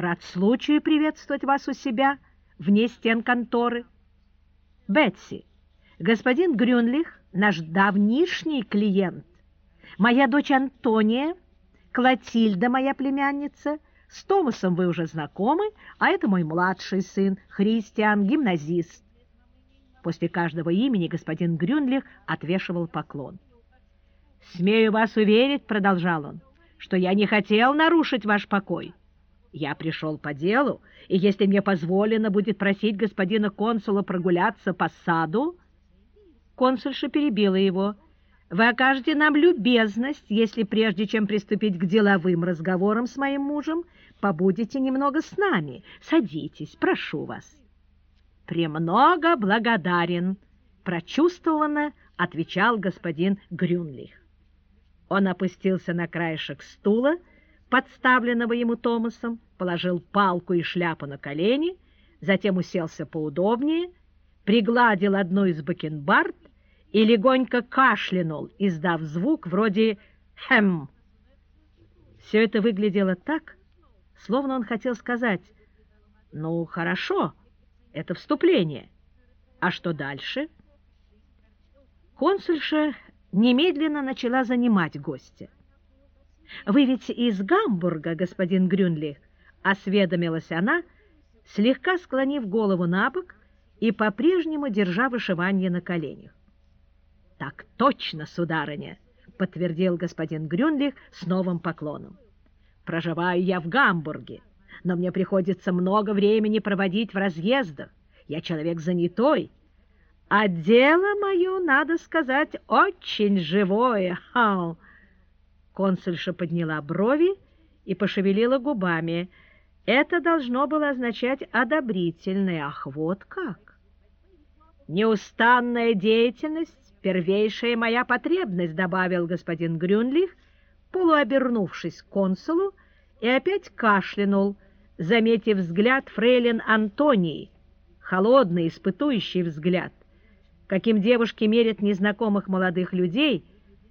Рад случаю приветствовать вас у себя, вне стен конторы. Бетси, господин Грюнлих, наш давнишний клиент. Моя дочь Антония, Клотильда, моя племянница. С Томасом вы уже знакомы, а это мой младший сын, Христиан, гимназист. После каждого имени господин Грюнлих отвешивал поклон. «Смею вас уверить», — продолжал он, — «что я не хотел нарушить ваш покой. Я пришел по делу, и если мне позволено будет просить господина консула прогуляться по саду...» Консульша перебила его. «Вы окажете нам любезность, если прежде чем приступить к деловым разговорам с моим мужем, побудете немного с нами. Садитесь, прошу вас». «Премного благодарен», — прочувствованно отвечал господин Грюнлих. Он опустился на краешек стула, подставленного ему Томасом, положил палку и шляпу на колени, затем уселся поудобнее, пригладил одну из бакенбард и легонько кашлянул, издав звук вроде «хэм». Все это выглядело так, словно он хотел сказать «Ну, хорошо, это вступление. А что дальше?» Консульша немедленно начала занимать гостя. «Вы ведь из Гамбурга, господин Грюнли?» — осведомилась она, слегка склонив голову на бок и по-прежнему держа вышивание на коленях. «Так точно, сударыня!» — подтвердил господин Грюнлих с новым поклоном. «Проживаю я в Гамбурге, но мне приходится много времени проводить в разъездах. Я человек занятой, а дело мое, надо сказать, очень живое. Ха! Консульша подняла брови и пошевелила губами. Это должно было означать одобрительное. Ах, вот как! Неустанная деятельность — первейшая моя потребность, добавил господин Грюнлих, полуобернувшись к консулу, и опять кашлянул, заметив взгляд фрейлин Антонии, холодный, испытующий взгляд каким девушки мерят незнакомых молодых людей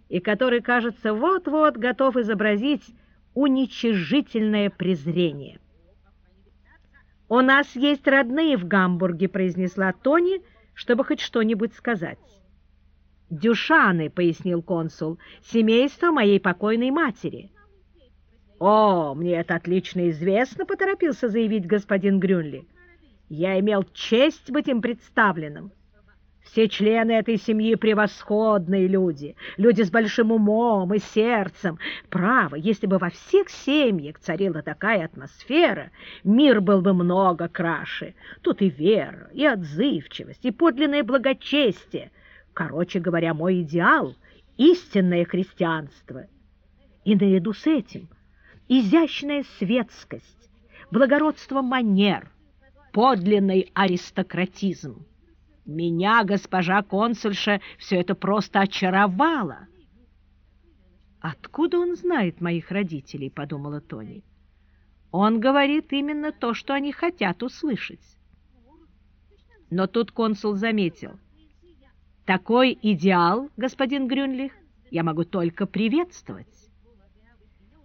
и который, кажется, вот-вот готов изобразить уничижительное презрение. «У нас есть родные в Гамбурге», — произнесла Тони, чтобы хоть что-нибудь сказать. «Дюшаны», — пояснил консул, — «семейство моей покойной матери». «О, мне это отлично известно», — поторопился заявить господин Грюнли. «Я имел честь быть им представленным». Все члены этой семьи превосходные люди, люди с большим умом и сердцем. Право, если бы во всех семьях царила такая атмосфера, мир был бы много краше. Тут и вера, и отзывчивость, и подлинное благочестие. Короче говоря, мой идеал — истинное христианство. И наряду с этим изящная светскость, благородство манер, подлинный аристократизм. Меня, госпожа консульша, все это просто очаровало. «Откуда он знает моих родителей?» — подумала Тони. «Он говорит именно то, что они хотят услышать». Но тут консул заметил. «Такой идеал, господин Грюнлих, я могу только приветствовать».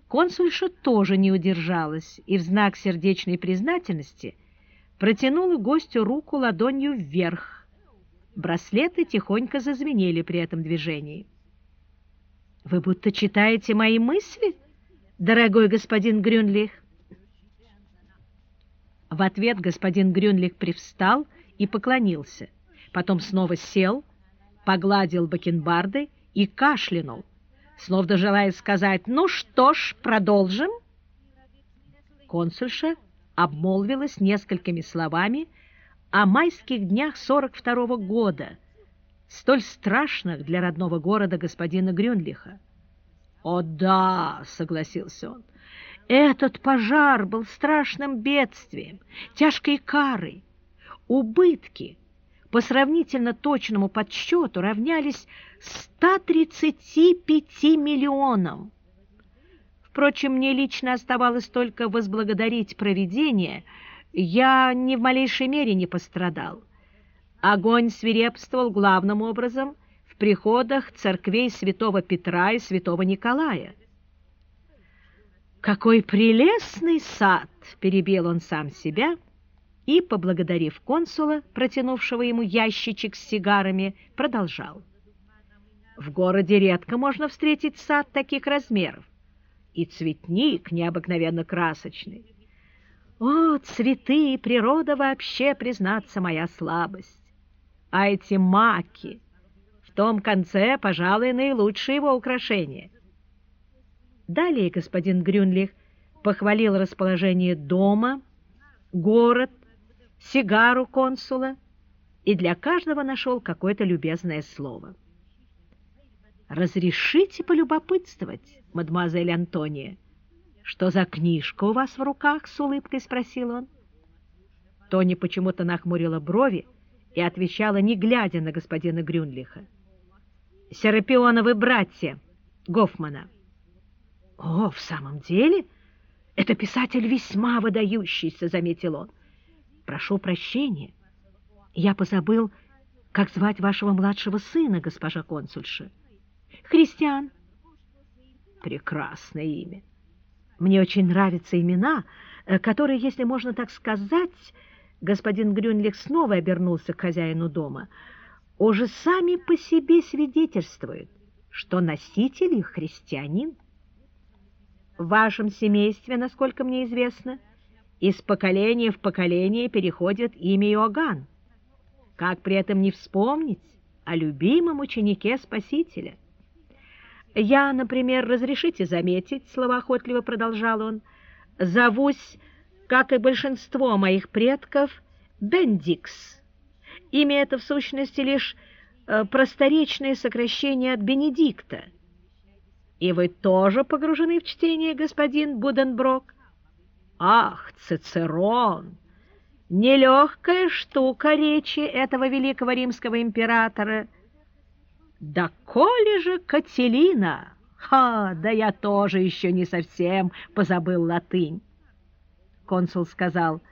Консульша тоже не удержалась и в знак сердечной признательности протянула гостю руку ладонью вверх, Браслеты тихонько зазвенели при этом движении. «Вы будто читаете мои мысли, дорогой господин Грюнлих?» В ответ господин Грюнлих привстал и поклонился, потом снова сел, погладил бакенбарды и кашлянул, словно желая сказать «Ну что ж, продолжим?» Консульша обмолвилась несколькими словами, о майских днях 42 -го года, столь страшных для родного города господина Грюнлиха. «О да!» — согласился он. «Этот пожар был страшным бедствием, тяжкой карой. Убытки по сравнительно точному подсчету равнялись 135 миллионам. Впрочем, мне лично оставалось только возблагодарить провидение — я ни в малейшей мере не пострадал. Огонь свирепствовал главным образом в приходах церквей святого Петра и святого Николая. «Какой прелестный сад!» — перебил он сам себя и, поблагодарив консула, протянувшего ему ящичек с сигарами, продолжал. «В городе редко можно встретить сад таких размеров, и цветник необыкновенно красочный. О, цветы и природа вообще, признаться, моя слабость! А эти маки в том конце, пожалуй, наилучшее его украшение». Далее господин Грюнлих похвалил расположение дома, город, сигару консула и для каждого нашел какое-то любезное слово. «Разрешите полюбопытствовать, мадемуазель Антония, что за книжка у вас в руках?» — с улыбкой спросил он. Тони почему-то нахмурила брови и отвечала, не глядя на господина Грюнлиха. «Серапионовы братья Гофмана». «О, в самом деле? Это писатель весьма выдающийся», — заметил он. «Прошу прощения, я позабыл, как звать вашего младшего сына, госпожа консульша. Христиан». «Прекрасное имя. Мне очень нравятся имена, э, которые, если можно так сказать...» Господин Грюнлих снова обернулся к хозяину дома. «Уже сами по себе свидетельствуют, что носитель их христианин». В вашем семействе, насколько мне известно, из поколения в поколение переходит имя Иоганн. Как при этом не вспомнить о любимом ученике Спасителя? Я, например, разрешите заметить, словоохотливо продолжал он, зовусь, как и большинство моих предков, Бендикс. Имя это, в сущности, лишь э, просторечное сокращение от Бенедикта — и вы тоже погружены в чтение, господин Буденброк? Ах, Цицерон! Нелегкая штука речи этого великого римского императора. Да коли же Кателина! Ха, да я тоже еще не совсем позабыл латынь. Консул сказал,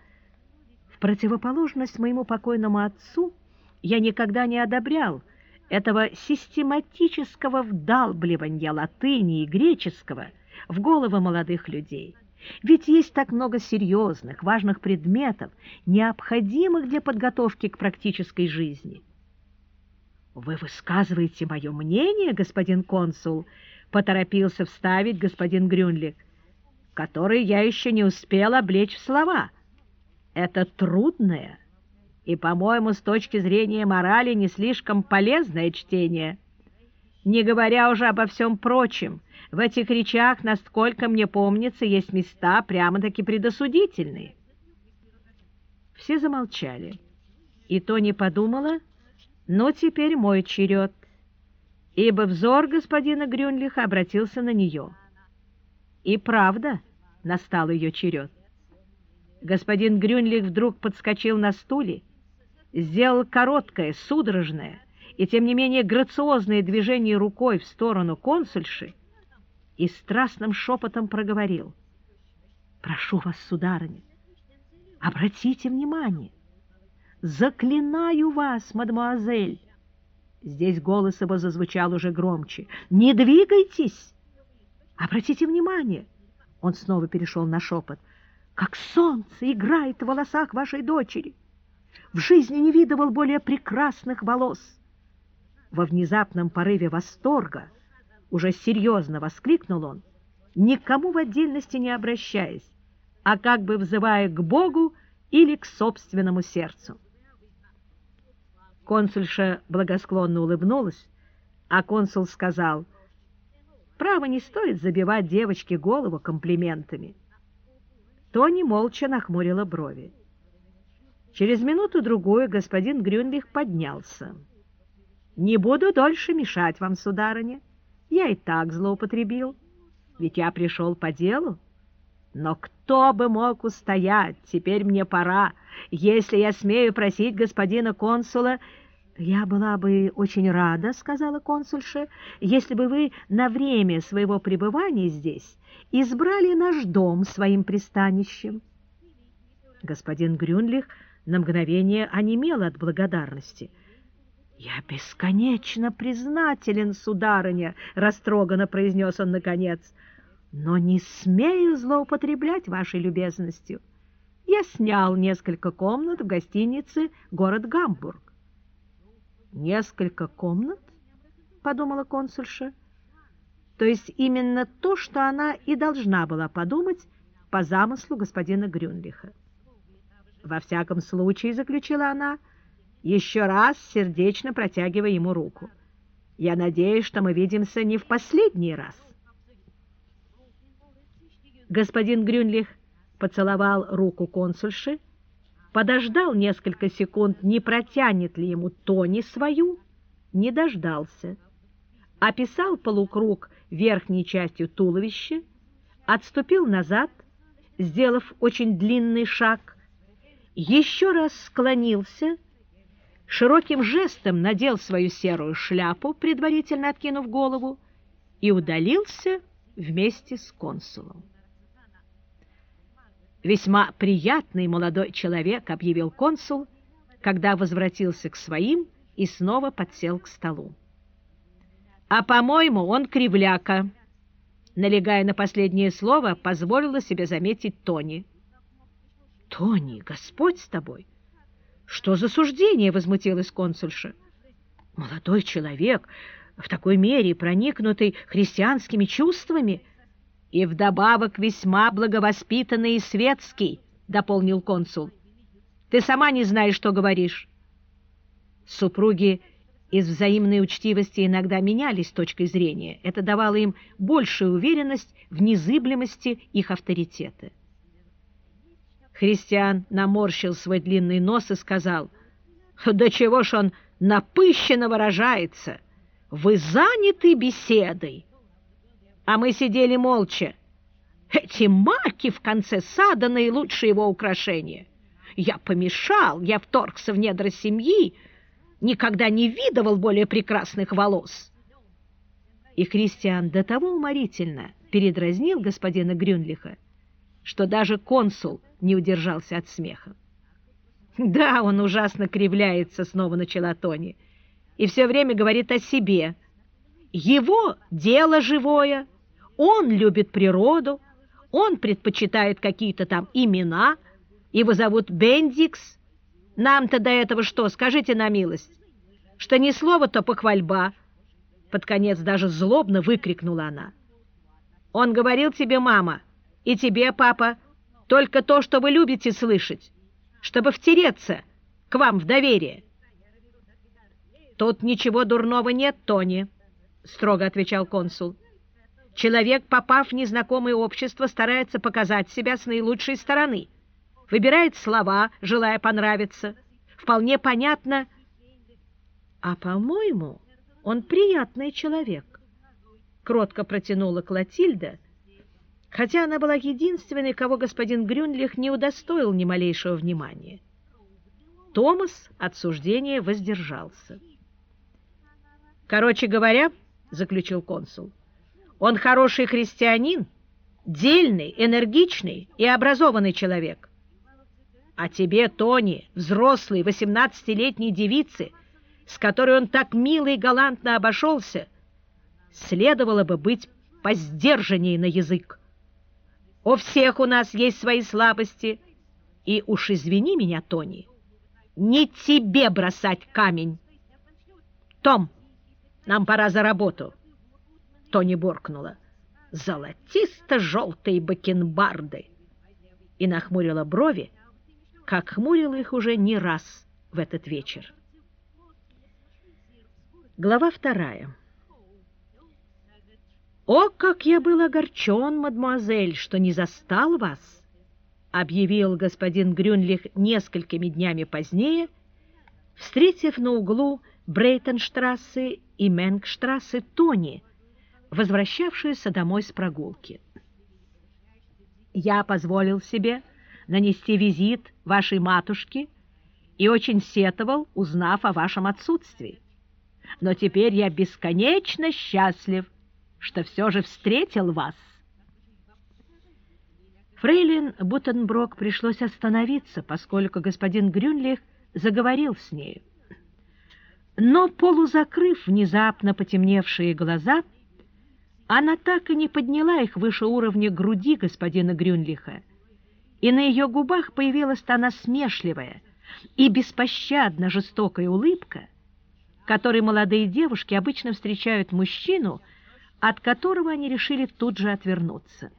в противоположность моему покойному отцу я никогда не одобрял этого систематического вдалбливания латыни и греческого в головы молодых людей. Ведь есть так много серьезных, важных предметов, необходимых для подготовки к практической жизни. «Вы высказываете мое мнение, господин консул?» — поторопился вставить господин Грюнлик, который я еще не успел облечь в слова. «Это трудное, и, по-моему, с точки зрения морали не слишком полезное чтение. Не говоря уже обо всем прочем, в этих речах, насколько мне помнится, есть места прямо-таки предосудительные. Все замолчали, и Тони подумала, ну, теперь мой черед, ибо взор господина Грюнлиха обратился на нее. И правда настал ее черед. Господин Грюнлих вдруг подскочил на стуле сделал короткое, судорожное и, тем не менее, грациозное движение рукой в сторону консульши и страстным шепотом проговорил. «Прошу вас, сударыня, обратите внимание, заклинаю вас, мадемуазель!» Здесь голос его зазвучал уже громче. «Не двигайтесь! Обратите внимание!» Он снова перешел на шепот. «Как солнце играет в волосах вашей дочери!» в жизни не видывал более прекрасных волос. Во внезапном порыве восторга уже серьезно воскликнул он, никому в отдельности не обращаясь, а как бы взывая к Богу или к собственному сердцу. Консульша благосклонно улыбнулась, а консул сказал, «Право не стоит забивать девочке голову комплиментами». Тони молча нахмурила брови. Через минуту-другую господин Грюнлих поднялся. «Не буду дольше мешать вам, сударыня. Я и так злоупотребил, ведь я пришел по делу. Но кто бы мог устоять? Теперь мне пора. Если я смею просить господина консула...» «Я была бы очень рада, — сказала консульша, — если бы вы на время своего пребывания здесь избрали наш дом своим пристанищем». Господин Грюнлих на мгновение онемел от благодарности. «Я бесконечно признателен, сударыня!» — растроганно произнес он наконец. Но не смею злоупотреблять вашей любезностью. Я снял несколько комнат в гостинице «Город Гамбург». «Несколько комнат?» — подумала консульша. То есть именно то, что она и должна была подумать по замыслу господина Грюнлиха. Во всяком случае, заключила она, еще раз сердечно протягивая ему руку. Я надеюсь, что мы видимся не в последний раз. Господин Грюнлих поцеловал руку консульши, подождал несколько секунд, не протянет ли ему Тони свою, не дождался. Описал полукруг верхней частью туловища, отступил назад, сделав очень длинный шаг, еще раз склонился, широким жестом надел свою серую шляпу, предварительно откинув голову, и удалился вместе с консулом. «Весьма приятный молодой человек», — объявил консул, когда возвратился к своим и снова подсел к столу. «А, по-моему, он кривляка», — налегая на последнее слово, позволила себе заметить Тони. «Тони, Господь с тобой! Что за суждение?» — возмутилась консульша. «Молодой человек, в такой мере проникнутый христианскими чувствами и вдобавок весьма благовоспитанный и светский», — дополнил консул. «Ты сама не знаешь, что говоришь». Супруги из взаимной учтивости иногда менялись точкой зрения. Это давало им большую уверенность в незыблемости их авторитета. Христиан наморщил свой длинный нос и сказал, «Да чего ж он напыщенно выражается! Вы заняты беседой!» А мы сидели молча. Эти маки в конце сада — наилучшее его украшение. Я помешал, я вторгся в недра семьи, никогда не видывал более прекрасных волос. И Христиан до того уморительно передразнил господина Грюнлиха, что даже консул не удержался от смеха. «Да, он ужасно кривляется», — снова начала Тони, «и все время говорит о себе. Его дело живое, он любит природу, он предпочитает какие-то там имена, его зовут Бендикс. Нам-то до этого что, скажите на милость, что ни слова, то похвальба». Под конец даже злобно выкрикнула она. «Он говорил тебе, мама, и тебе, папа, только то, что вы любите слышать, чтобы втереться к вам в доверие». «Тут ничего дурного нет, Тони», — строго отвечал консул. «Человек, попав в незнакомое общество, старается показать себя с наилучшей стороны, выбирает слова, желая понравиться. Вполне понятно. А, по-моему, он приятный человек», — кротко протянула Клотильда, — хотя она была единственной, кого господин Грюнлих не удостоил ни малейшего внимания. Томас от суждения воздержался. «Короче говоря, — заключил консул, — он хороший христианин, дельный, энергичный и образованный человек. А тебе, Тони, взрослой восемнадцатилетней девице, с которой он так мило и галантно обошелся, следовало бы быть поздержаннее на язык. У всех у нас есть свои слабости. И уж извини меня, Тони, не тебе бросать камень. Том, нам пора за работу. Тони буркнула. Золотисто-желтые бакенбарды. И нахмурила брови, как хмурила их уже не раз в этот вечер. Глава вторая. «О, как я был огорчен, мадемуазель, что не застал вас!» объявил господин Грюнлих несколькими днями позднее, встретив на углу Брейтенштрассе и Менгштрассе Тони, возвращавшуюся домой с прогулки. «Я позволил себе нанести визит вашей матушке и очень сетовал, узнав о вашем отсутствии. Но теперь я бесконечно счастлив, что все же встретил вас. Фрейлин Бутенброк пришлось остановиться, поскольку господин Грюнлих заговорил с нею. Но, полузакрыв внезапно потемневшие глаза, Она так и не подняла их выше уровня груди господина Грюнлиха, и на ее губах появилась та насмешливая и беспощадно жестокая улыбка, которой молодые девушки обычно встречают мужчину, от которого они решили тут же отвернуться.